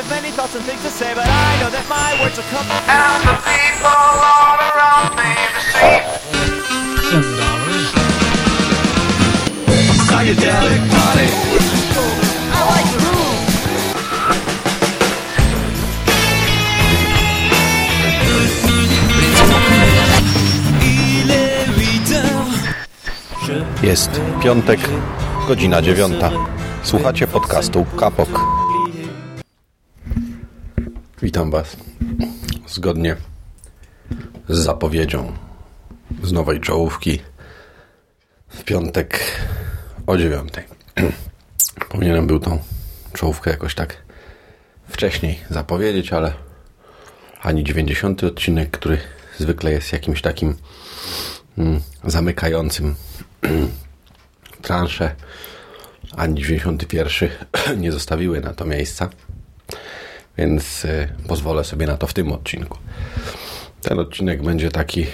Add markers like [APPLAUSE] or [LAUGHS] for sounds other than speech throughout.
have many thoughts and things to say, but I know that my words will come. And the people all around me to see. Psychedelic party. I like the groove. Il est 8 heures. Jest piątek, godzina dziewiąta. Słuchacie podcastu Kapok. Witam Was. Zgodnie z zapowiedzią z nowej czołówki w piątek o dziewiątej. [CLEARS THROAT] Powinienem był tą czołówkę jakoś tak wcześniej zapowiedzieć, ale ani 90 odcinek, który zwykle jest jakimś takim mm, zamykającym [CLEARS THROAT] transze, ani 91 [CLEARS THROAT] nie zostawiły na to miejsca, więc y, pozwolę sobie na to w tym odcinku. Ten odcinek będzie taki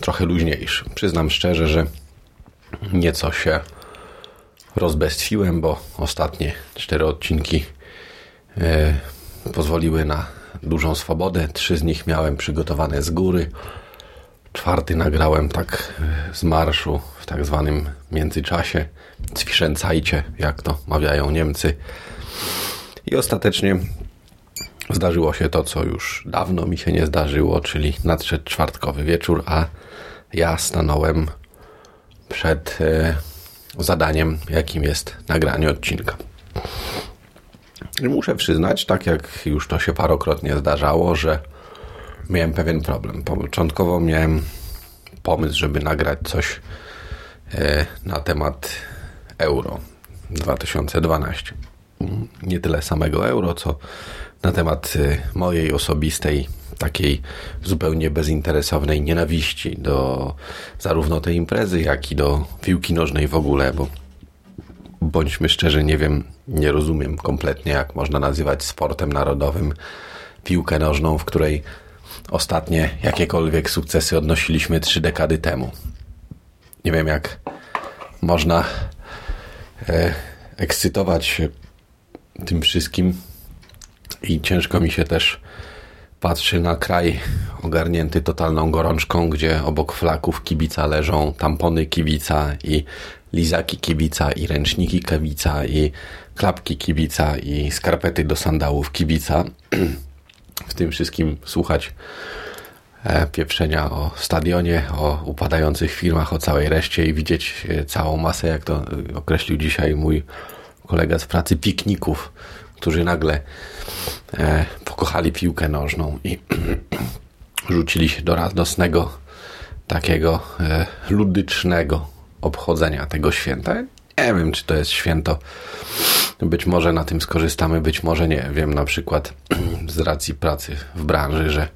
trochę luźniejszy. Przyznam szczerze, że nieco się rozbestwiłem, bo ostatnie cztery odcinki y, pozwoliły na dużą swobodę. Trzy z nich miałem przygotowane z góry. Czwarty nagrałem tak y, z marszu w tak zwanym międzyczasie. Zwiszęcajcie, jak to mawiają Niemcy. I ostatecznie zdarzyło się to, co już dawno mi się nie zdarzyło, czyli nadszedł czwartkowy wieczór, a ja stanąłem przed e, zadaniem, jakim jest nagranie odcinka. I muszę przyznać, tak jak już to się parokrotnie zdarzało, że miałem pewien problem. Początkowo miałem pomysł, żeby nagrać coś e, na temat euro 2012. Nie tyle samego euro, co na temat e, mojej osobistej, takiej zupełnie bezinteresownej nienawiści do zarówno tej imprezy, jak i do piłki nożnej w ogóle, bo bądźmy szczerzy, nie wiem, nie rozumiem kompletnie, jak można nazywać sportem narodowym piłkę nożną, w której ostatnie jakiekolwiek sukcesy odnosiliśmy trzy dekady temu. Nie wiem, jak można e, ekscytować się tym wszystkim i ciężko mi się też patrzy na kraj ogarnięty totalną gorączką, gdzie obok flaków kibica leżą tampony kibica i lizaki kibica i ręczniki kibica i klapki kibica i skarpety do sandałów kibica. [CLEARS THROAT] W tym wszystkim słuchać e, pieprzenia o stadionie, o upadających firmach, o całej reszcie i widzieć e, całą masę, jak to e, określił dzisiaj mój kolega z pracy, pikników, którzy nagle pokochali piłkę nożną i [CLEARS THROAT] rzucili się do radosnego, takiego e, ludycznego obchodzenia tego święta. Nie wiem, czy to jest święto. Być może na tym skorzystamy, być może nie. Wiem na przykład [CLEARS THROAT] z racji pracy w branży, że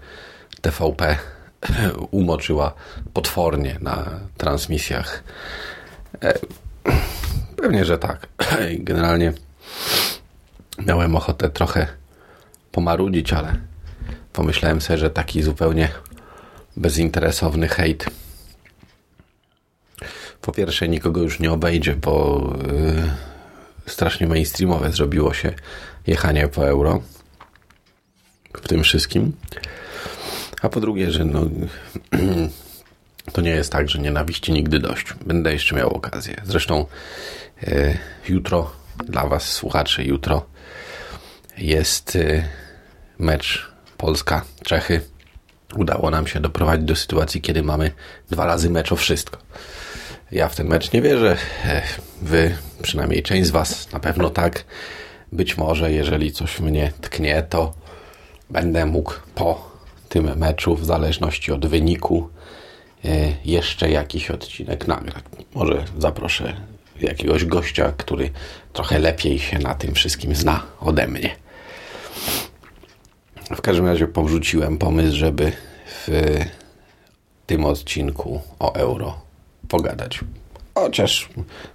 TVP [CLEARS THROAT] umoczyła potwornie na transmisjach. E, Pewnie, że tak. Generalnie miałem ochotę trochę pomarudzić, ale pomyślałem sobie, że taki zupełnie bezinteresowny hejt po pierwsze nikogo już nie obejdzie, bo yy, strasznie mainstreamowe zrobiło się jechanie po euro w tym wszystkim. A po drugie, że no, [CLEARS THROAT] to nie jest tak, że nienawiści nigdy dość. Będę jeszcze miał okazję. Zresztą yy, jutro dla Was, słuchaczy, jutro jest yy, mecz Polska-Czechy. Udało nam się doprowadzić do sytuacji, kiedy mamy dwa razy mecz o wszystko. Ja w ten mecz nie wierzę. Wy, przynajmniej część z Was, na pewno tak. Być może, jeżeli coś mnie tknie, to będę mógł po tym meczu, w zależności od wyniku, jeszcze jakiś odcinek nagrać. Może zaproszę jakiegoś gościa, który trochę lepiej się na tym wszystkim zna ode mnie. W każdym razie powrzuciłem pomysł, żeby w tym odcinku o euro pogadać. Chociaż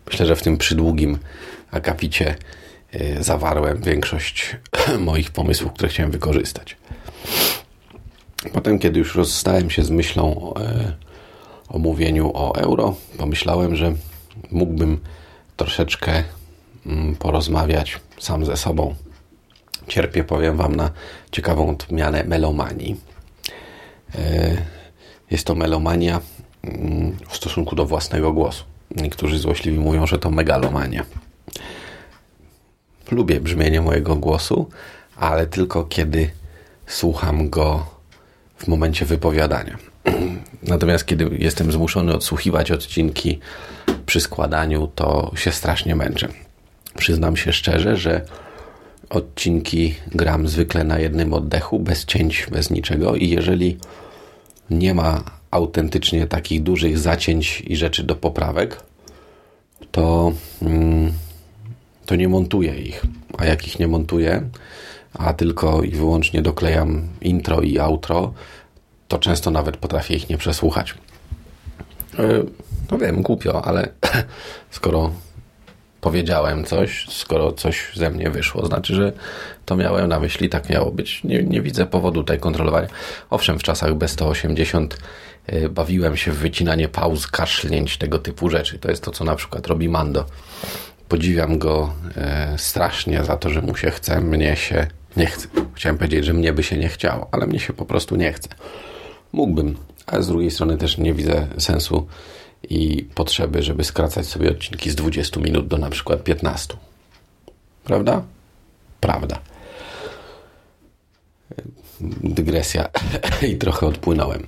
myślę, że w tym przydługim akapicie y, zawarłem większość [CLEARS THROAT] moich pomysłów, które chciałem wykorzystać. Potem, kiedy już rozstałem się z myślą y, o mówieniu o euro, pomyślałem, że mógłbym troszeczkę mm, porozmawiać sam ze sobą cierpię, powiem Wam, na ciekawą odmianę melomanii. E, Jest to melomania mm, w stosunku do własnego głosu. Niektórzy złośliwi mówią, że to megalomania. Lubię brzmienie mojego głosu, ale tylko kiedy słucham go w momencie wypowiadania. [CLEARS THROAT] Natomiast kiedy jestem zmuszony odsłuchiwać odcinki przy składaniu, to się strasznie męczę. Przyznam się szczerze, że odcinki gram zwykle na jednym oddechu, bez cięć, bez niczego i jeżeli nie ma autentycznie takich dużych zacięć i rzeczy do poprawek, to, mm, to nie montuję ich. A jak ich nie montuję, a tylko i wyłącznie doklejam intro i outro, to często nawet potrafię ich nie przesłuchać. E, No wiem, głupio, ale [CLEARS THROAT] skoro powiedziałem coś, skoro coś ze mnie wyszło, znaczy, że to miałem na myśli, tak miało być. Nie, nie widzę powodu tutaj kontrolowania. Owszem, w czasach B180 y, bawiłem się w wycinanie pauz, kaszlnięć, tego typu rzeczy. To jest to, co na przykład robi Mando. Podziwiam go e, strasznie za to, że mu się chce, mnie się nie chce. Chciałem powiedzieć, że mnie by się nie chciało, ale mnie się po prostu nie chce. Mógłbym, ale z drugiej strony też nie widzę sensu i potrzeby, żeby skracać sobie odcinki z 20 minut do na przykład 15. Prawda? Prawda. Dygresja [LAUGHS] i trochę odpłynąłem.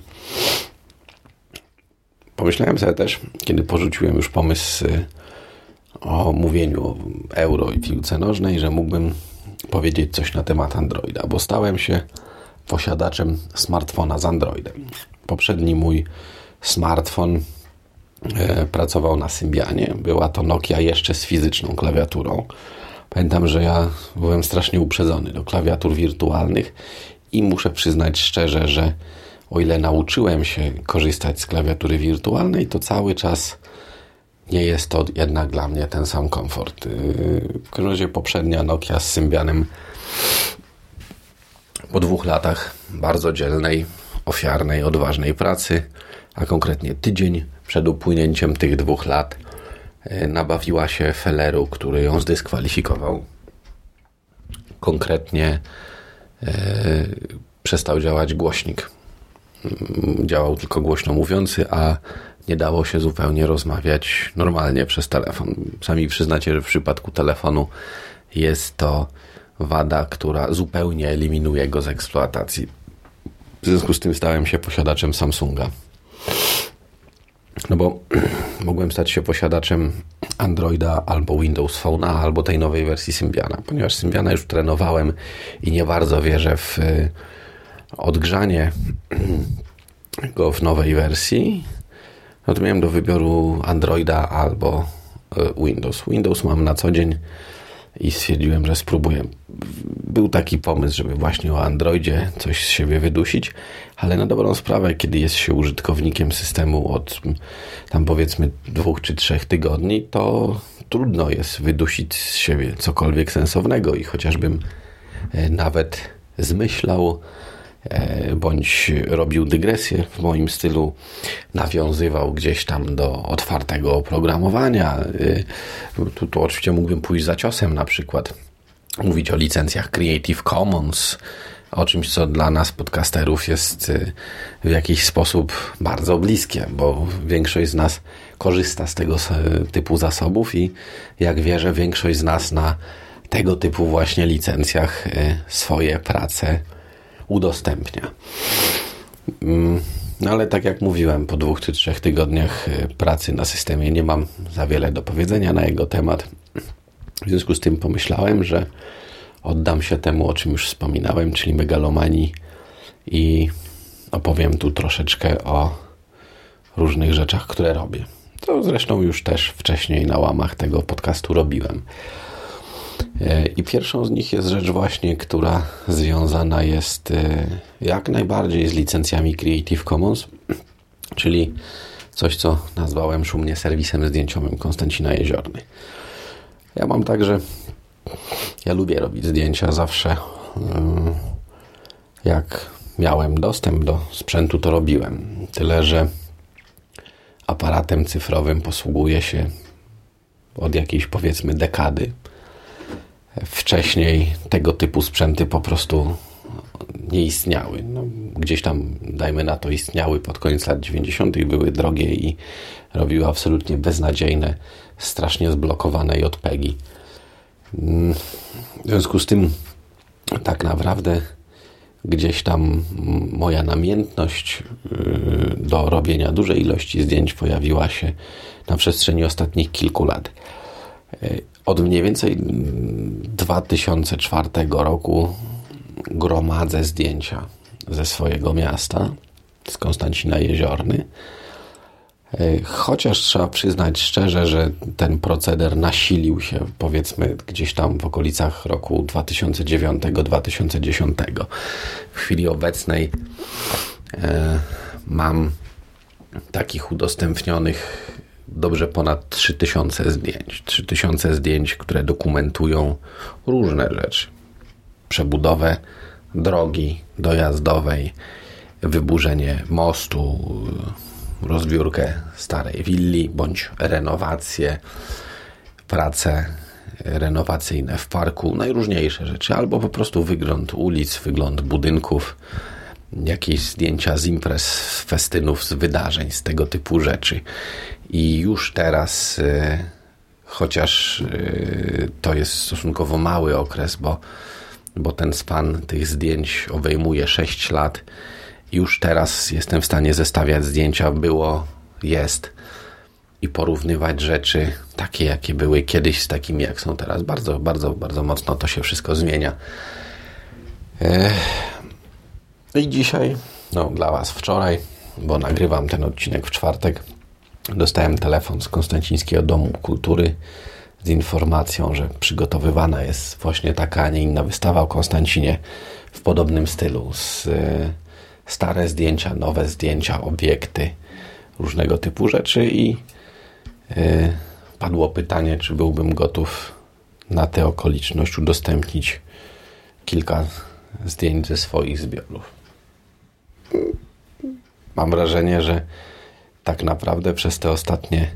Pomyślałem sobie też, kiedy porzuciłem już pomysł y, o mówieniu o euro i piłce nożnej, że mógłbym powiedzieć coś na temat Androida, bo stałem się posiadaczem smartfona z Androidem. Poprzedni mój smartfon pracował na Symbianie. Była to Nokia jeszcze z fizyczną klawiaturą. Pamiętam, że ja byłem strasznie uprzedzony do klawiatur wirtualnych i muszę przyznać szczerze, że o ile nauczyłem się korzystać z klawiatury wirtualnej, to cały czas nie jest to jednak dla mnie ten sam komfort. Yy, W każdym razie poprzednia Nokia z Symbianem po dwóch latach bardzo dzielnej, ofiarnej, odważnej pracy, a konkretnie tydzień przed upłynięciem tych dwóch lat yy, nabawiła się feleru, który ją zdyskwalifikował. Konkretnie yy, przestał działać głośnik. Mm, Działał tylko głośno mówiący, a nie dało się zupełnie rozmawiać normalnie przez telefon. Sami przyznacie, że w przypadku telefonu jest to wada, która zupełnie eliminuje go z eksploatacji. W związku z tym stałem się posiadaczem Samsunga. No bo [CLEARS THROAT] mogłem stać się posiadaczem Androida albo Windows Phone, albo tej nowej wersji Symbiana, ponieważ Symbiana już trenowałem i nie bardzo wierzę w y, odgrzanie go w nowej wersji, no to miałem do wyboru Androida albo y, Windows. Windows mam na co dzień i stwierdziłem, że spróbuję. Był taki pomysł, żeby właśnie o Androidzie coś z siebie wydusić, ale na dobrą sprawę, kiedy jest się użytkownikiem systemu od tam powiedzmy dwóch czy trzech tygodni, to trudno jest wydusić z siebie cokolwiek sensownego i chociażbym e, nawet zmyślał e, bądź robił dygresję w moim stylu, nawiązywał gdzieś tam do otwartego oprogramowania. E, Tu, tu oczywiście mógłbym pójść za ciosem na przykład, mówić o licencjach Creative Commons, o czymś, co dla nas podcasterów jest e, w jakiś sposób bardzo bliskie, bo większość z nas korzysta z tego typu zasobów i jak wierzę, większość z nas na tego typu właśnie licencjach e, swoje prace udostępnia. Mm, No ale tak jak mówiłem, po dwóch czy trzech tygodniach e, pracy na systemie nie mam za wiele do powiedzenia na jego temat. W związku z tym pomyślałem, że oddam się temu, o czym już wspominałem, czyli megalomanii i opowiem tu troszeczkę o różnych rzeczach, które robię. To zresztą już też wcześniej na łamach tego podcastu robiłem. E, I pierwszą z nich jest rzecz właśnie, która związana jest e, jak najbardziej z licencjami Creative Commons, czyli coś, co nazwałem szumnie serwisem zdjęciowym Konstancina Jeziorny. Ja mam tak, że ja lubię robić zdjęcia zawsze. Jak miałem dostęp do sprzętu, to robiłem. Tyle, że aparatem cyfrowym posługuję się od jakiejś powiedzmy dekady. Wcześniej tego typu sprzęty po prostu nie istniały. No, gdzieś tam, dajmy na to, istniały pod koniec lat 90., były drogie i robiły absolutnie beznadziejne, strasznie zblokowane JPEGi. Mm, W związku z tym, tak naprawdę, gdzieś tam moja namiętność yy, do robienia dużej ilości zdjęć pojawiła się na przestrzeni ostatnich kilku lat. Yy, Od mniej więcej mm, 2004 roku gromadzę zdjęcia ze swojego miasta, z Konstancina Jeziorny. E, Chociaż trzeba przyznać szczerze, że ten proceder nasilił się powiedzmy gdzieś tam w okolicach roku 2009-2010. W chwili obecnej e, mam takich udostępnionych dobrze ponad 3000 zdjęć. 3000 zdjęć, które dokumentują różne rzeczy. Przebudowę drogi dojazdowej, wyburzenie mostu, rozbiórkę starej willi bądź renowację, prace renowacyjne w parku, najróżniejsze rzeczy, albo po prostu wygląd ulic, wygląd budynków, jakieś zdjęcia z imprez, z festynów, z wydarzeń, z tego typu rzeczy. I już teraz, y, chociaż y, to jest stosunkowo mały okres, bo, bo ten span tych zdjęć obejmuje 6 lat, już teraz jestem w stanie zestawiać zdjęcia, było, jest i porównywać rzeczy takie, jakie były kiedyś z takimi, jak są teraz. Bardzo, bardzo, bardzo mocno to się wszystko zmienia. Ech. I dzisiaj, no dla Was wczoraj, bo nagrywam ten odcinek w czwartek, dostałem telefon z Konstancińskiego Domu Kultury z informacją, że przygotowywana jest właśnie taka, a nie inna wystawa o Konstancinie w podobnym stylu. Z, e, stare zdjęcia, nowe zdjęcia, obiekty, różnego typu rzeczy i e, padło pytanie, czy byłbym gotów na tę okoliczność udostępnić kilka zdjęć ze swoich zbiorów. Mam wrażenie, że tak naprawdę przez te ostatnie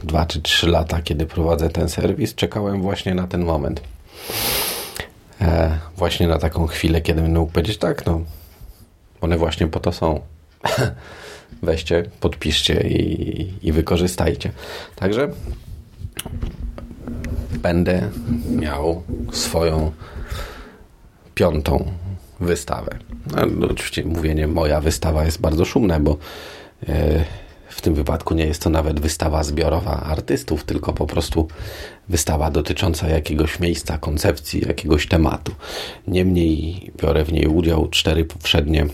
mm, dwa czy trzy lata, kiedy prowadzę ten serwis, czekałem właśnie na ten moment. E, właśnie na taką chwilę, kiedy będę mógł powiedzieć tak, no one właśnie po to są. [LAUGHS] Weźcie, podpiszcie i, i wykorzystajcie. Także będę miał swoją piątą wystawę. No, oczywiście mówienie moja wystawa jest bardzo szumne, bo e, w tym wypadku nie jest to nawet wystawa zbiorowa artystów, tylko po prostu wystawa dotycząca jakiegoś miejsca, koncepcji, jakiegoś tematu. Niemniej biorę w niej udział cztery poprzednie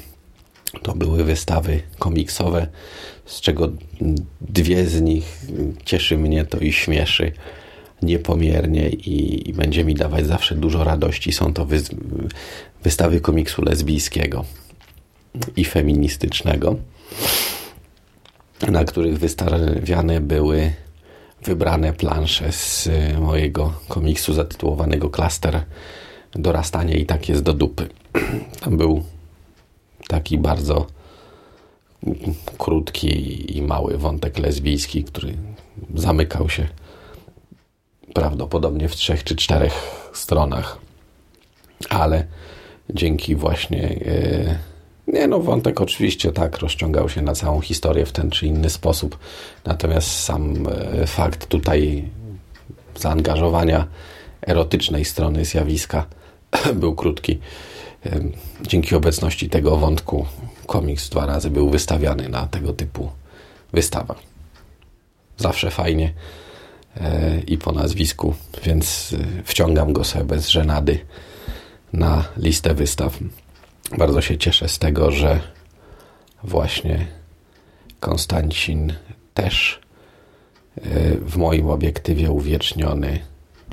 to były wystawy komiksowe, z czego dwie z nich cieszy mnie to i śmieszy niepomiernie i, i będzie mi dawać zawsze dużo radości. Są to wy, wystawy komiksu lesbijskiego i feministycznego, na których wystawiane były wybrane plansze z mojego komiksu zatytułowanego Klaster Dorastanie i tak jest do dupy. [CLEARS THROAT] Tam był taki bardzo krótki i mały wątek lesbijski, który zamykał się prawdopodobnie w trzech czy czterech stronach. Ale dzięki właśnie. Nie no, wątek oczywiście tak rozciągał się na całą historię w ten czy inny sposób. Natomiast sam yy, fakt tutaj zaangażowania erotycznej strony zjawiska [CLEARS THROAT] był krótki. Dzięki obecności tego wątku komiks dwa razy był wystawiany na tego typu wystawach. Zawsze fajnie i po nazwisku, więc wciągam go sobie bez żenady na listę wystaw. Bardzo się cieszę z tego, że właśnie Konstancin też w moim obiektywie uwieczniony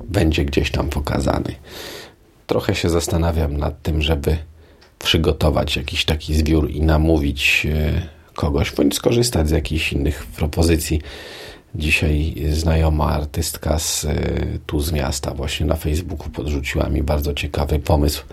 będzie gdzieś tam pokazany. Trochę się zastanawiam nad tym, żeby przygotować jakiś taki zbiór i namówić kogoś, bądź skorzystać z jakichś innych propozycji Dzisiaj znajoma artystka z, tu z miasta właśnie na Facebooku podrzuciła mi bardzo ciekawy pomysł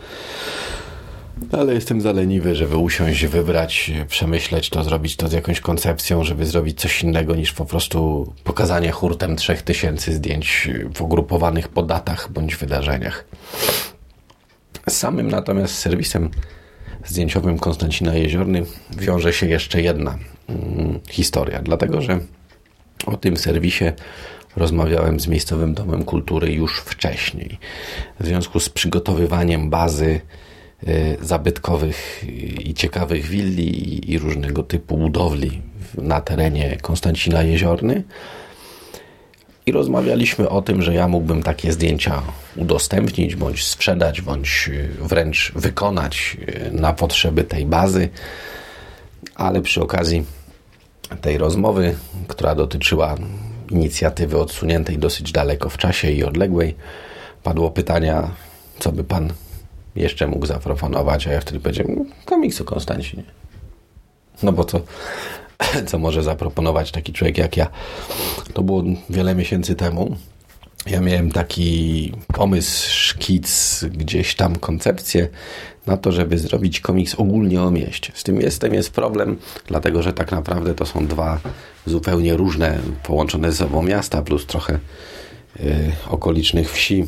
Ale jestem zaleniwy, żeby usiąść, wybrać, przemyśleć to, zrobić to z jakąś koncepcją, żeby zrobić coś innego niż po prostu pokazanie hurtem trzech tysięcy zdjęć w ugrupowanych po datach bądź wydarzeniach. Samym natomiast serwisem zdjęciowym Konstancina Jeziorny wiąże się jeszcze jedna mm, historia, dlatego że o tym serwisie rozmawiałem z Miejscowym Domem Kultury już wcześniej. W związku z przygotowywaniem bazy zabytkowych i ciekawych willi i- różnego typu budowli na terenie Konstancina Jeziorny. I rozmawialiśmy o tym, że ja mógłbym takie zdjęcia udostępnić, bądź sprzedać, bądź y, wręcz wykonać y, na potrzeby tej bazy. Ale przy okazji tej rozmowy, która dotyczyła inicjatywy odsuniętej dosyć daleko w czasie i odległej, padło pytania, co by pan jeszcze mógł zaproponować, a ja wtedy powiedziałem, komiks o Konstancinie. No bo co, [LAUGHS] co może zaproponować taki człowiek jak ja? To było wiele miesięcy temu. Ja miałem taki pomysł, szkic, gdzieś tam koncepcję na to, żeby zrobić komiks ogólnie o mieście. Z tym jestem jest problem, dlatego że tak naprawdę to są dwa zupełnie różne, połączone ze sobą miasta, plus trochę y, okolicznych wsi.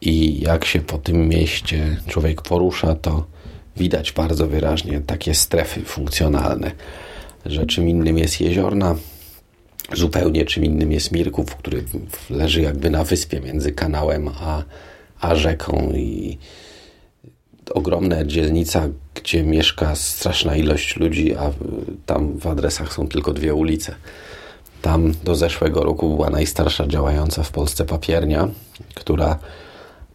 I jak się po tym mieście człowiek porusza, to widać bardzo wyraźnie takie strefy funkcjonalne, że czym innym jest jeziorna, zupełnie czym innym jest Mirków, który leży jakby na wyspie między kanałem a, a rzeką i ogromna dzielnica, gdzie mieszka straszna ilość ludzi, a tam w adresach są tylko dwie ulice. Tam do zeszłego roku była najstarsza działająca w Polsce papiernia, która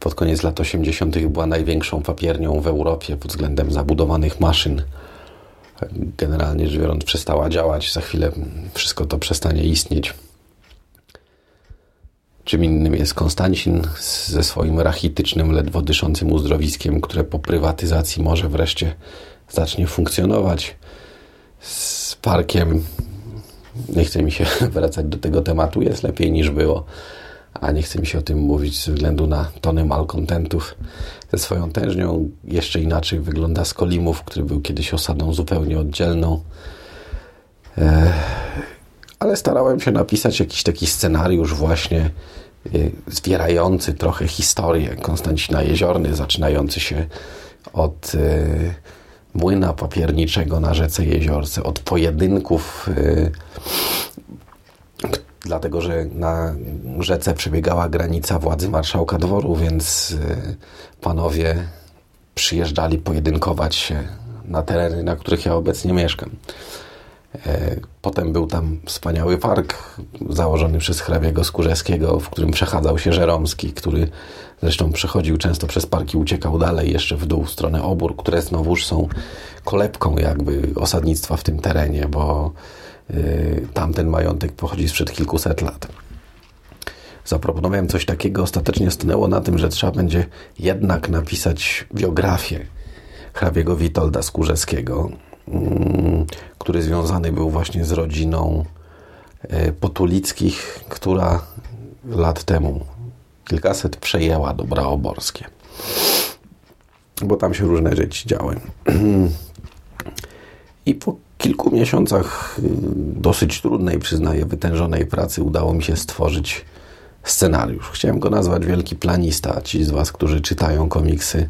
pod koniec lat 80. była największą papiernią w Europie pod względem zabudowanych maszyn. Generalnie rzecz biorąc, przestała działać. Za chwilę wszystko to przestanie istnieć. Czym innym jest Konstancin ze swoim rachitycznym, ledwo dyszącym uzdrowiskiem, które po prywatyzacji może wreszcie zacznie funkcjonować. Z parkiem, nie chce mi się [LAUGHS] wracać do tego tematu, jest lepiej niż było, a nie chce mi się o tym mówić ze względu na tony malkontentów. Ze swoją tężnią jeszcze inaczej wygląda Skolimów, który był kiedyś osadą zupełnie oddzielną ale starałem się napisać jakiś taki scenariusz właśnie y, zwierający trochę historię Konstancina Jeziorny, zaczynający się od y, młyna papierniczego na rzece Jeziorce, od pojedynków, k- dlatego że na rzece przebiegała granica władzy marszałka dworu, więc y, panowie przyjeżdżali pojedynkować się na tereny, na których ja obecnie mieszkam. E, Potem był tam wspaniały park założony przez hrabiego Skórzewskiego, w którym przechadzał się Żeromski, który zresztą przechodził często przez park i uciekał dalej jeszcze w dół w stronę Obór, które znowuż są kolebką jakby osadnictwa w tym terenie, bo tamten majątek pochodzi sprzed kilkuset lat. Zaproponowałem coś takiego, ostatecznie stanęło na tym, że trzeba będzie jednak napisać biografię hrabiego Witolda Skórzewskiego, mm, który związany był właśnie z rodziną e, Potulickich, która lat temu kilkaset przejęła dobra oborskie. Bo tam się różne rzeczy działy. [CLEARS THROAT] I po kilku miesiącach y, dosyć trudnej, przyznaję, wytężonej pracy udało mi się stworzyć scenariusz. Chciałem go nazwać Wielki Planista. Ci z Was, którzy czytają komiksy,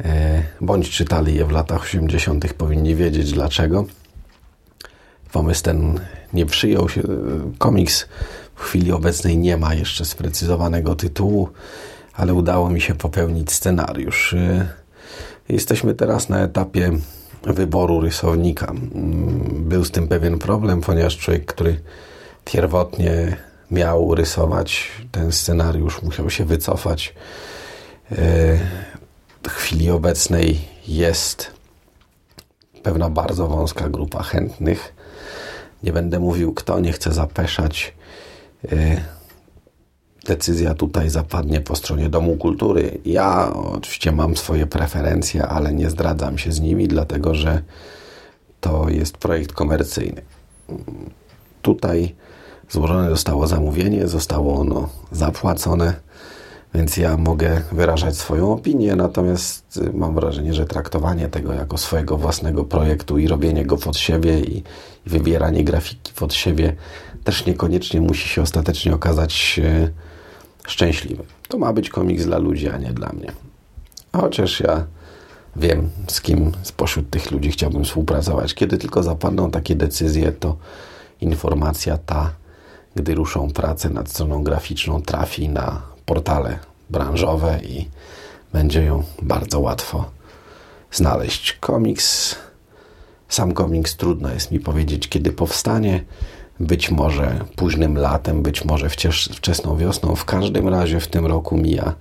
e, bądź czytali je w latach 80., powinni wiedzieć dlaczego. Pomysł ten nie przyjął się. Komiks w chwili obecnej nie ma jeszcze sprecyzowanego tytułu, ale udało mi się popełnić scenariusz. E, Jesteśmy teraz na etapie wyboru rysownika. Mm, Był z tym pewien problem, ponieważ człowiek, który pierwotnie miał rysować ten scenariusz, musiał się wycofać. E, W chwili obecnej jest pewna bardzo wąska grupa chętnych. Nie będę mówił kto, nie chcę zapeszać. Decyzja tutaj zapadnie po stronie Domu Kultury. Ja oczywiście mam swoje preferencje, ale nie zdradzam się z nimi, dlatego że to jest projekt komercyjny. Tutaj złożone zostało zamówienie, zostało ono zapłacone. Więc ja mogę wyrażać swoją opinię, natomiast y, mam wrażenie, że traktowanie tego jako swojego własnego projektu i robienie go pod siebie i, i wybieranie grafiki pod siebie też niekoniecznie musi się ostatecznie okazać y, szczęśliwe. To ma być komiks dla ludzi, a nie dla mnie. Chociaż ja wiem, z kim spośród tych ludzi chciałbym współpracować. Kiedy tylko zapadną takie decyzje, to informacja ta, gdy ruszą pracę nad stroną graficzną, trafi na portale branżowe i będzie ją bardzo łatwo znaleźć. Komiks, sam komiks trudno jest mi powiedzieć, kiedy powstanie. Być może późnym latem, być może wczesną wiosną. W każdym razie w tym roku mija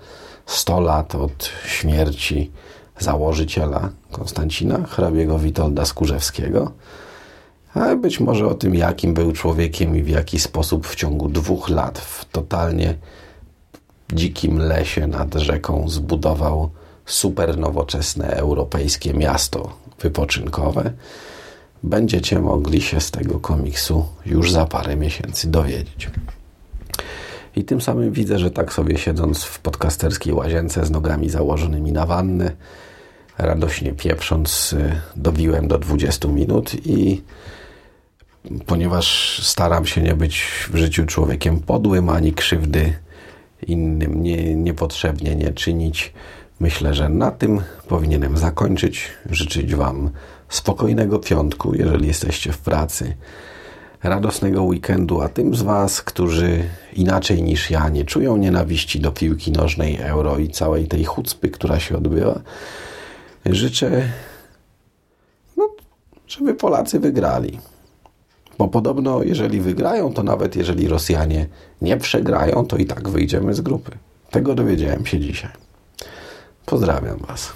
100 lat od śmierci założyciela Konstancina, hrabiego Witolda Skórzewskiego. A być może o tym, jakim był człowiekiem i w jaki sposób w ciągu dwóch lat w totalnie dzikim lesie nad rzeką zbudował super nowoczesne europejskie miasto wypoczynkowe, będziecie mogli się z tego komiksu już za parę miesięcy dowiedzieć. I tym samym widzę, że tak sobie siedząc w podcasterskiej łazience z nogami założonymi na wannę, radośnie pieprząc, y, dobiłem do 20 minut i ponieważ staram się nie być w życiu człowiekiem podłym, ani krzywdy innym nie, niepotrzebnie nie czynić, myślę, że na tym powinienem zakończyć. Życzyć Wam spokojnego piątku, jeżeli jesteście w pracy, radosnego weekendu, a tym z Was, którzy inaczej niż ja nie czują nienawiści do piłki nożnej euro i całej tej chucpy, która się odbywa, życzę, no, żeby Polacy wygrali. Bo podobno, jeżeli wygrają, to nawet jeżeli Rosjanie nie przegrają, to i tak wyjdziemy z grupy. Tego dowiedziałem się dzisiaj. Pozdrawiam Was.